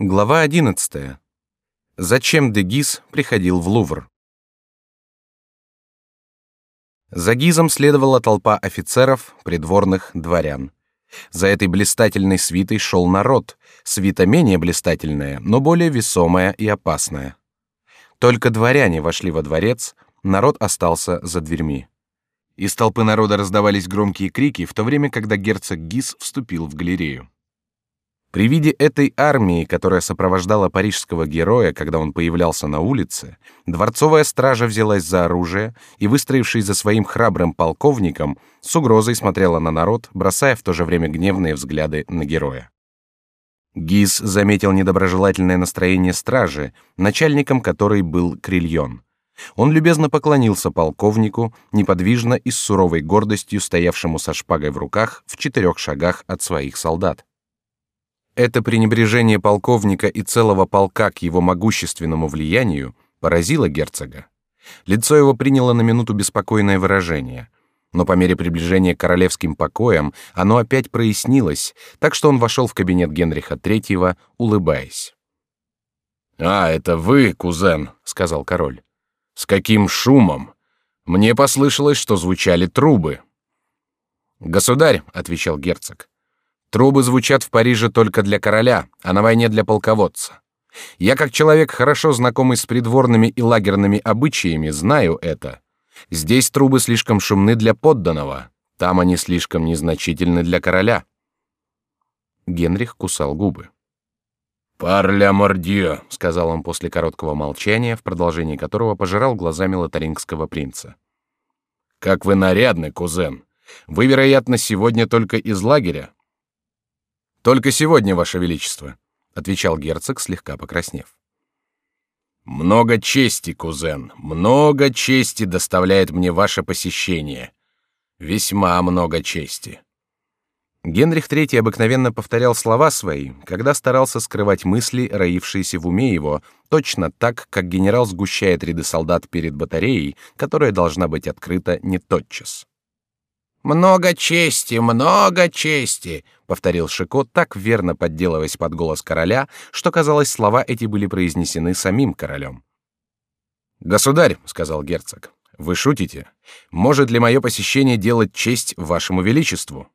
Глава 11. Зачем Дегиз приходил в Лувр? За Гизом следовала толпа офицеров, придворных, дворян. За этой блистательной свитой шел народ, свита менее блистательная, но более весомая и опасная. Только дворяне вошли во дворец, народ остался за дверьми. Из толпы народа раздавались громкие крики, в то время, когда герцог Гиз вступил в галерею. При виде этой армии, которая сопровождала парижского героя, когда он появлялся на улице, дворцовая стража взялась за оружие и, выстроившись за своим храбрым полковником, с угрозой смотрела на народ, бросая в то же время гневные взгляды на героя. Гиз заметил недоброжелательное настроение стражи, начальником которой был Крильон. Он любезно поклонился полковнику, неподвижно и с суровой гордостью стоявшему со шпагой в руках в четырех шагах от своих солдат. Это пренебрежение полковника и целого полка к его могущественному влиянию поразило герцога. Лицо его приняло на минуту беспокойное выражение, но по мере приближения к королевским покоям оно опять прояснилось, так что он вошел в кабинет Генриха III, улыбаясь. «А, это вы, кузен», — сказал король. «С каким шумом? Мне послышалось, что звучали трубы». «Государь», — отвечал герцог, Трубы звучат в Париже только для короля, а на войне для полководца. Я, как человек, хорошо знакомый с придворными и лагерными обычаями, знаю это. Здесь трубы слишком шумны для подданного, там они слишком незначительны для короля. Генрих кусал губы. «Парля мордио», — сказал он после короткого молчания, в продолжении которого пожирал глазами лотарингского принца. «Как вы нарядны, кузен! Вы, вероятно, сегодня только из лагеря?» Только сегодня, ваше величество, отвечал герцог, слегка покраснев. Много чести, кузен, много чести доставляет мне ваше посещение. Весьма много чести. Генрих III обыкновенно повторял слова свои, когда старался скрывать мысли, роившиеся в уме его, точно так, как генерал сгущает ряды солдат перед батареей, которая должна быть открыта не тотчас. Много чести, много чести, повторил Шико, так верно подделываясь под голос короля, что казалось, слова эти были произнесены самим королем. Государь, сказал герцог, вы шутите? Может ли мое посещение делать честь вашему величеству?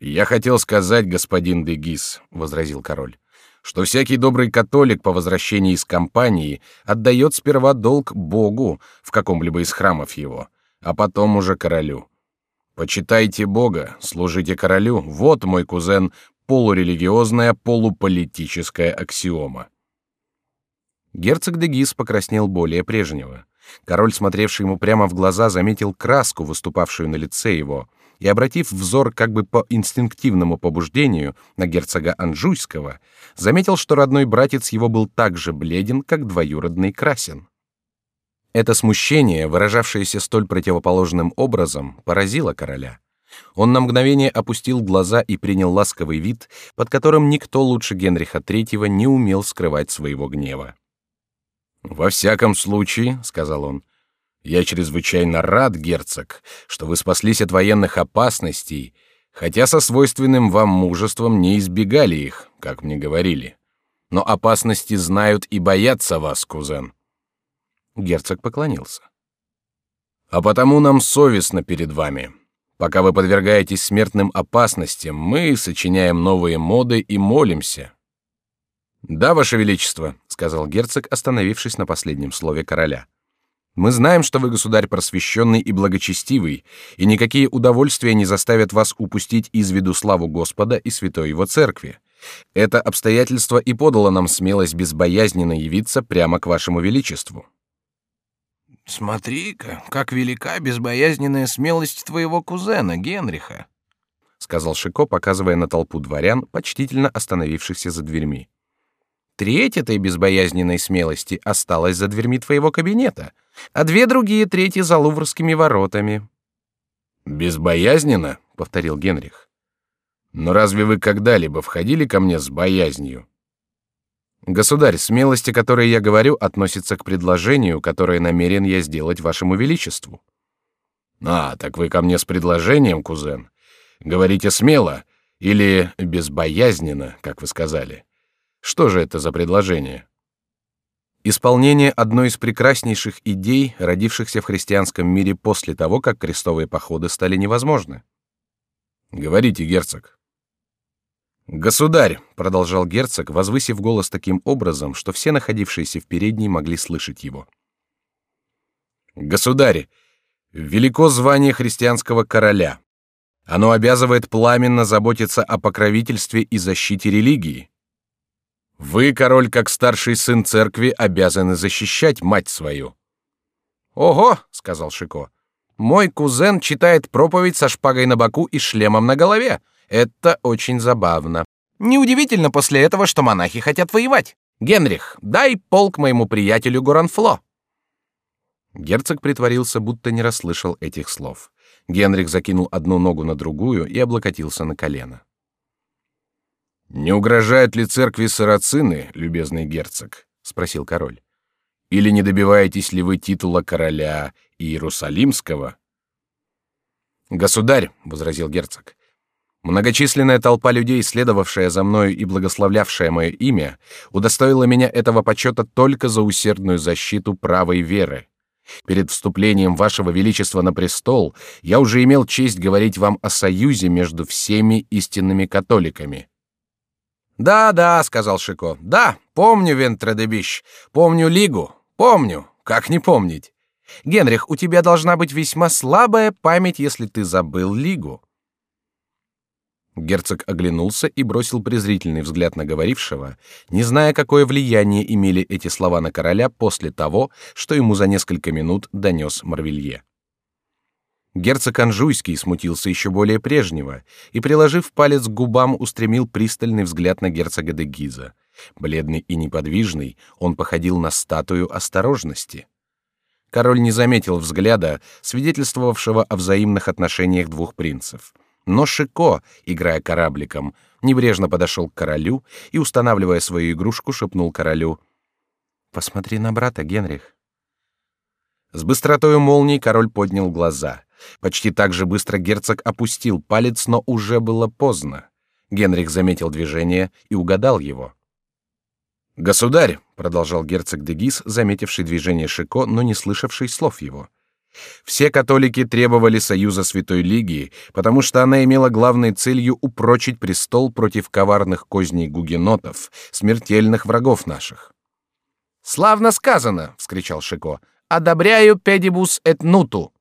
Я хотел сказать, господин де Гис, возразил король, что всякий добрый католик по возвращении из кампании отдает сперва долг Богу в каком-либо из храмов его, а потом уже королю. Почитайте Бога, служите королю. Вот мой кузен полурелигиозная, полуполитическая аксиома. Герцог де Гис покраснел более прежнего. Король, смотревший ему прямо в глаза, заметил краску, выступавшую на лице его, и, обратив взор как бы по инстинктивному побуждению на герцога Анжуйского, заметил, что родной братец его был так же бледен, как двоюродный красен. Это смущение, выражавшееся столь противоположным образом, поразило короля. Он на мгновение опустил глаза и принял ласковый вид, под которым никто лучше Генриха III не умел скрывать своего гнева. Во всяком случае, сказал он, я чрезвычайно рад, герцог, что вы спаслись от военных опасностей, хотя со свойственным вам мужеством не избегали их, как мне говорили. Но опасности знают и боятся вас, кузен. Герцог поклонился. А потому нам совестно перед вами. Пока вы подвергаетесь смертным опасностям, мы сочиняем новые моды и молимся. Да, ваше величество, сказал герцог, остановившись на последнем слове короля. Мы знаем, что вы государь просвещенный и благочестивый, и никакие удовольствия не заставят вас упустить из виду славу Господа и святой его церкви. Это обстоятельство и подало нам смелость безбоязненно явиться прямо к вашему величеству. Смотри-ка, как велика безбоязненная смелость твоего кузена Генриха, сказал Шико, показывая на толпу дворян, почтительно остановившихся за дверьми. Треть этой безбоязненной смелости осталась за дверьми твоего кабинета, а две другие трети за луврскими воротами. Безбоязненно, повторил Генрих. Но разве вы когда-либо входили ко мне с боязнью? Государь, смелость, о которой я говорю, относится к предложению, которое намерен я сделать вашему величеству. А, так вы ко мне с предложением, кузен. Говорите смело или безбоязненно, как вы сказали. Что же это за предложение? Исполнение одной из прекраснейших идей, родившихся в христианском мире после того, как крестовые походы стали невозможны. Говорите, герцог. Государь, продолжал герцог, возвысив голос таким образом, что все находившиеся в передней могли слышать его. Государь, велико звание христианского короля. Оно обязывает пламенно заботиться о покровительстве и защите религии. Вы, король, как старший сын церкви, обязаны защищать мать свою. Ого, сказал Шико. Мой кузен читает проповедь со шпагой на боку и шлемом на голове. Это очень забавно. Неудивительно после этого, что монахи хотят воевать. Генрих, дай полк моему приятелю Горанфло. Герцог притворился, будто не расслышал этих слов. Генрих закинул одну ногу на другую и облокотился на колено. Не угрожают ли церкви сарацины, любезный герцог? спросил король. Или не добиваетесь ли вы титула короля Иерусалимского? Государь, возразил герцог, Многочисленная толпа людей, следовавшая за мною и благословлявшая мое имя, удостоила меня этого почета только за усердную защиту правой веры. Перед вступлением вашего величества на престол я уже имел честь говорить вам о союзе между всеми истинными католиками. Да, да, сказал Шико. Да, помню Вентредебищ, помню Лигу, помню. Как не помнить? Генрих, у тебя должна быть весьма слабая память, если ты забыл Лигу. Герцог оглянулся и бросил презрительный взгляд на говорившего, не зная, какое влияние имели эти слова на короля после того, что ему за несколько минут донес Марвилье. Герцог Анжуйский смутился еще более прежнего и, приложив палец к губам, устремил пристальный взгляд на герцога де Гиза. Бледный и неподвижный, он походил на статую осторожности. Король не заметил взгляда, свидетельствовавшего о взаимных отношениях двух принцев — но Шико, играя корабликом, небрежно подошел к королю и, устанавливая свою игрушку, шепнул королю: "Посмотри на брата, Генрих". С быстротой молнии король поднял глаза. Почти так же быстро герцог опустил палец, но уже было поздно. Генрих заметил движение и угадал его. Государь, продолжал герцог де Гис, заметивший движение Шико, но не слышавший слов его. Все католики требовали союза Святой Лиги, потому что она имела главной целью упрочить престол против коварных козней гугенотов, смертельных врагов наших. Славно сказано, вскричал Шико. Одобряю педибус et нуту.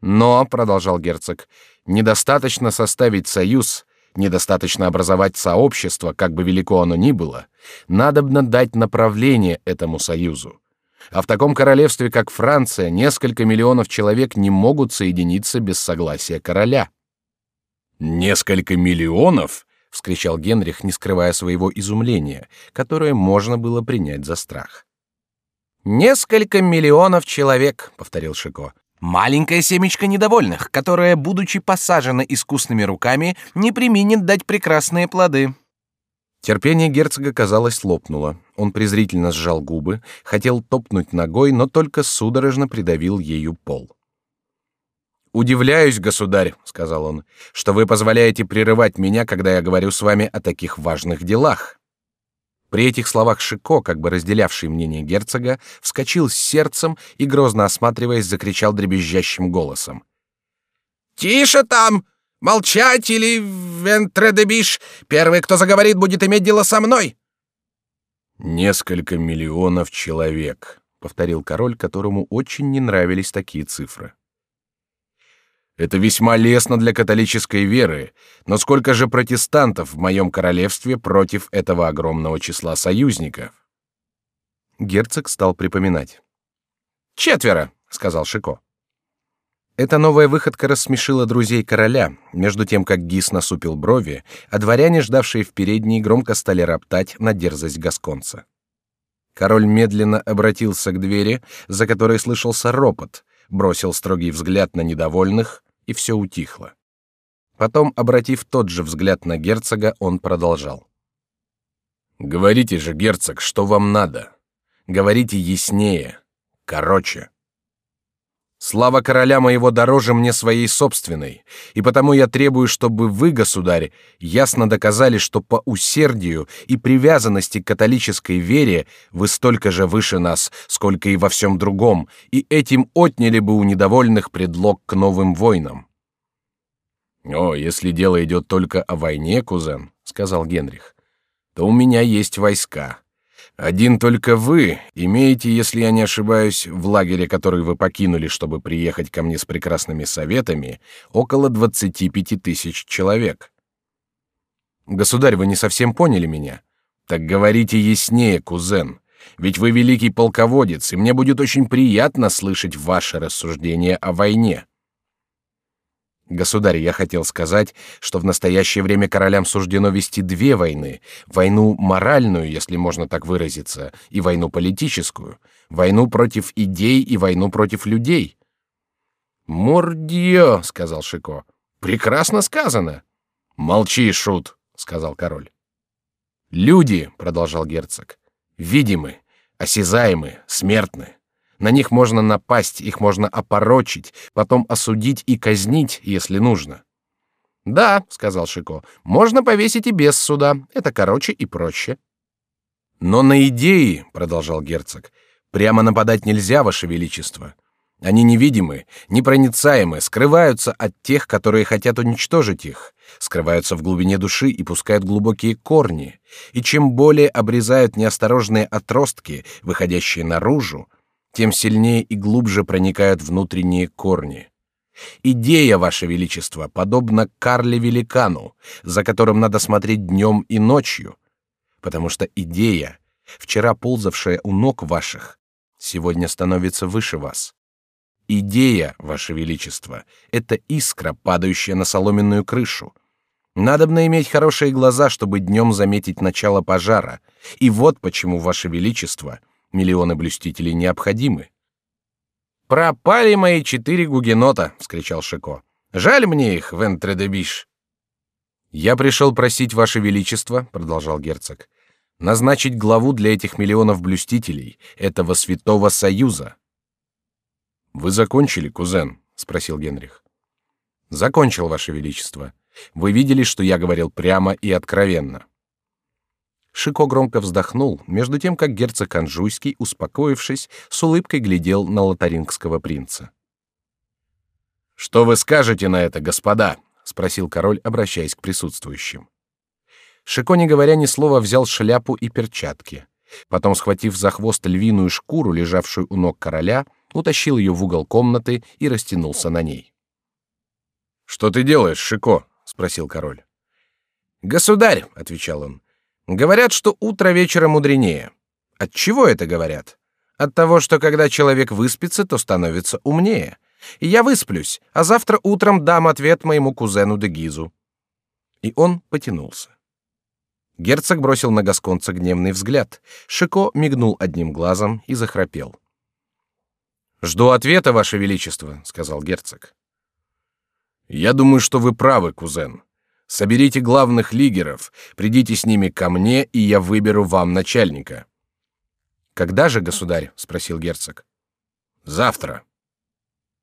Но, продолжал герцог, недостаточно составить союз, недостаточно образовать сообщество, как бы велико оно ни было, надобно дать направление этому союзу. А в таком королевстве, как Франция, несколько миллионов человек не могут соединиться без согласия короля. Несколько миллионов? – вскричал Генрих, не скрывая своего изумления, которое можно было принять за страх. Несколько миллионов человек, повторил Шико. Маленькое семечко недовольных, которое, будучи посажено искусными руками, не применит дать прекрасные плоды. Терпение герцога, казалось, лопнуло. Он презрительно сжал губы, хотел топнуть ногой, но только судорожно придавил ею пол. «Удивляюсь, государь», — сказал он, — «что вы позволяете прерывать меня, когда я говорю с вами о таких важных делах». При этих словах Шико, как бы разделявший мнение герцога, вскочил с сердцем и, грозно осматриваясь, закричал дребезжащим голосом. «Тише там! Молчать или вентредебиш! Первый, кто заговорит, будет иметь дело со мной!» «Несколько миллионов человек», — повторил король, которому очень не нравились такие цифры. «Это весьма лестно для католической веры, но сколько же протестантов в моем королевстве против этого огромного числа союзников?» Герцог стал припоминать. «Четверо», — сказал Шико. Эта новая выходка рассмешила друзей короля, между тем как Гис насупил брови, а дворяне, ждавшие в передней, громко стали роптать на дерзость гасконца. Король медленно обратился к двери, за которой слышался ропот, бросил строгий взгляд на недовольных, и все утихло. Потом, обратив тот же взгляд на герцога, он продолжал: "Говорите же, герцог, что вам надо? Говорите яснее, короче". Слава короля моего дороже мне своей собственной, и потому я требую, чтобы вы, государь, ясно доказали, что по усердию и привязанности к католической вере вы столько же выше нас, сколько и во всем другом, и этим отняли бы у недовольных предлог к новым войнам. О, если дело идет только о войне, кузен, сказал Генрих, то у меня есть войска. Один только вы имеете, если я не ошибаюсь, в лагере, который вы покинули, чтобы приехать ко мне с прекрасными советами, около двадцати пяти тысяч человек. Государь, вы не совсем поняли меня. Так говорите яснее, кузен. Ведь вы великий полководец, и мне будет очень приятно слышать ваши рассуждения о войне. Государь, я хотел сказать, что в настоящее время королям суждено вести две войны: войну моральную, если можно так выразиться, и войну политическую, войну против идей и войну против людей. Мордио, сказал Шико. Прекрасно сказано. Молчи, шут, сказал король. Люди, продолжал герцог, видимы, осязаемы, смертны. На них можно напасть, их можно опорочить, потом осудить и казнить, если нужно. Да, сказал Шико, можно повесить и без суда. Это короче и проще. Но на идеи, продолжал герцог, прямо нападать нельзя, ваше величество. Они невидимы, непроницаемы, скрываются от тех, которые хотят уничтожить их, скрываются в глубине души и пускают глубокие корни. И чем более обрезают неосторожные отростки, выходящие наружу, тем сильнее и глубже проникают внутренние корни. Идея, ваше величество, подобна Карле Великану, за которым надо смотреть днем и ночью, потому что идея, вчера ползавшая у ног ваших, сегодня становится выше вас. Идея, ваше величество, это искра, падающая на соломенную крышу. Надобно иметь хорошие глаза, чтобы днем заметить начало пожара. И вот почему, ваше величество, Миллионы блюстителей необходимы. Пропали мои четыре гугенота, вскричал Шико. Жаль мне их, Вентредебиш. Я пришел просить ваше величество, продолжал герцог, назначить главу для этих миллионов блюстителей этого святого союза. Вы закончили, кузен? спросил Генрих. Закончил, ваше величество. Вы видели, что я говорил прямо и откровенно. Шико громко вздохнул, между тем как герцог Анжуйский, успокоившись, с улыбкой глядел на лотарингского принца. Что вы скажете на это, господа? спросил король, обращаясь к присутствующим. Шико, не говоря ни слова, взял шляпу и перчатки. Потом, схватив за хвост львиную шкуру, лежавшую у ног короля, утащил ее в угол комнаты и растянулся на ней. Что ты делаешь, Шико? спросил король. Государь, отвечал он, Говорят, что утро вечера мудренее. От чего это говорят? От того, что когда человек выспится, то становится умнее. И я высплюсь, а завтра утром дам ответ моему кузену Дегизу. И он потянулся. Герцог бросил на гасконца гневный взгляд. Шико мигнул одним глазом и захрапел. Жду ответа, ваше величество, сказал герцог. Я думаю, что вы правы, кузен. Соберите главных лигеров, придите с ними ко мне, и я выберу вам начальника. Когда же, государь? спросил герцог. Завтра.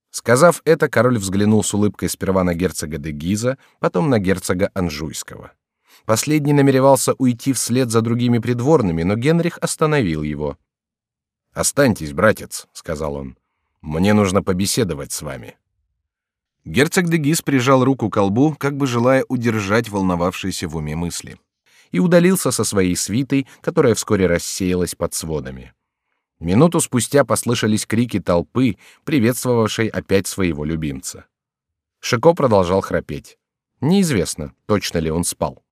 Сказав это, король взглянул с улыбкой сперва на герцога де Гиза, потом на герцога Анжуйского. Последний намеревался уйти вслед за другими придворными, но Генрих остановил его. Останьтесь, братец, сказал он. Мне нужно побеседовать с вами. Герцог де Гис прижал руку к колбу, как бы желая удержать волновавшиеся в уме мысли, и удалился со своей свитой, которая вскоре рассеялась под сводами. Минуту спустя послышались крики толпы, приветствовавшей опять своего любимца. Шико продолжал храпеть. Неизвестно, точно ли он спал.